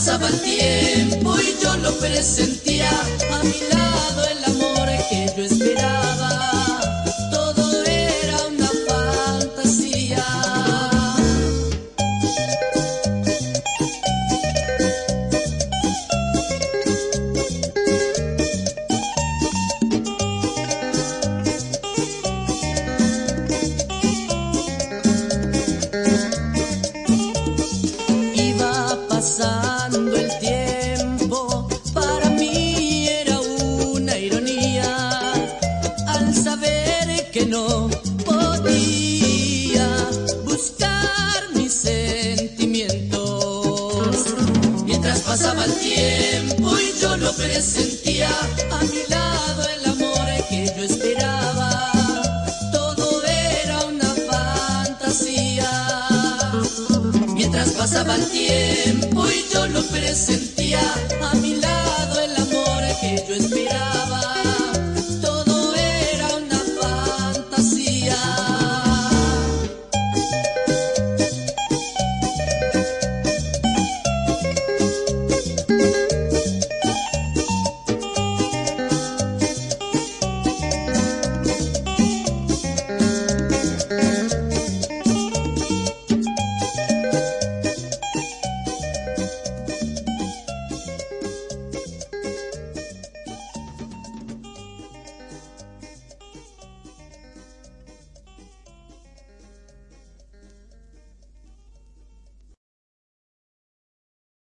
pasaba el tiempo y yo lo presentía, a mi lado el amor que yo esperaba, pasaba el tiempo y yo lo presentía, a mi lado el amor que yo esperaba, todo era una fantasía. Mientras pasaba el tiempo y yo lo presentía, a